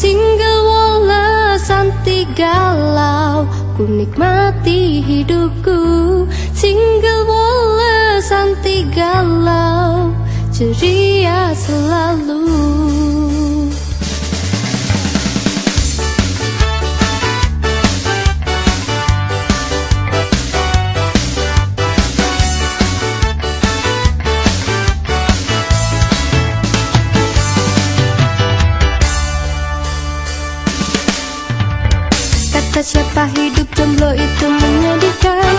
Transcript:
Single wala santi galau Ku nikmati hidupku. Single wala santi galau Ceria selalu Siapa hidup jomblo itu menyedihkan